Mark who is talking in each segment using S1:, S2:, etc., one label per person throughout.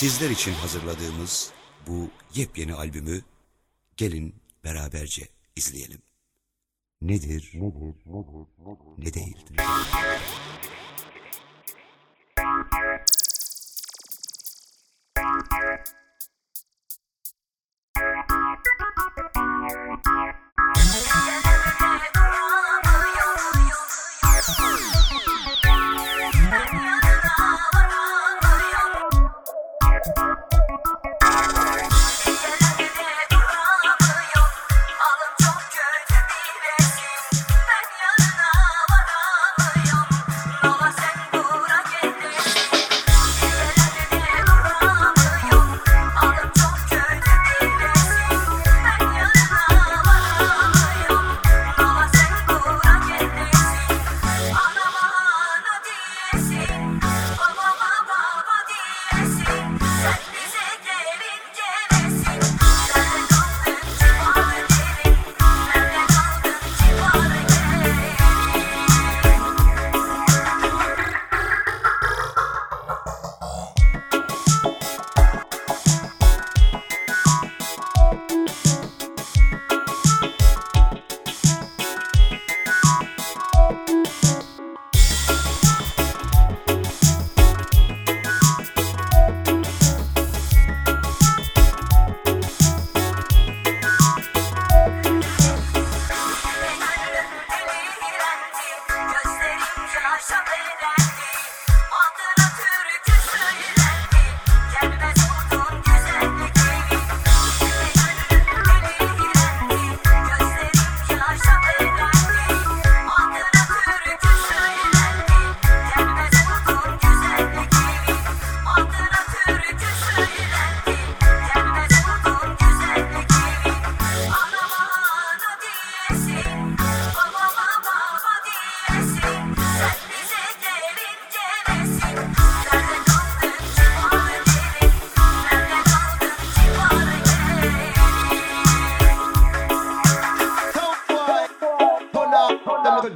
S1: Sizler için hazırladığımız bu yepyeni albümü gelin beraberce izleyelim. Nedir,
S2: nedir, nedir, nedir ne değildir.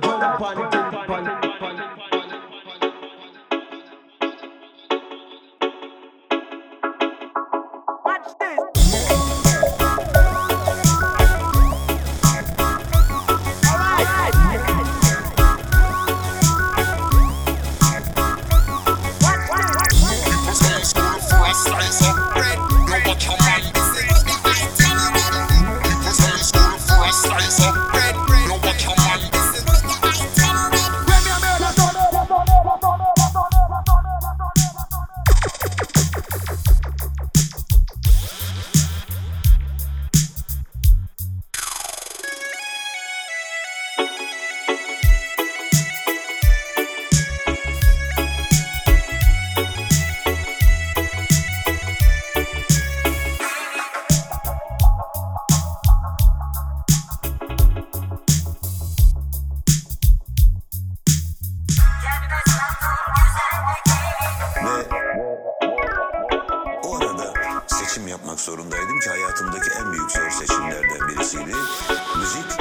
S3: jump on it, jump
S4: on it. arada seçim yapmak zorundaydım ki hayatımdaki en büyük zor seçimlerden birisiydi. Müzik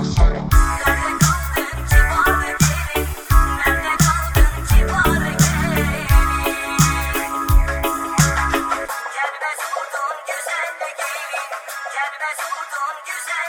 S3: Mesudum güzel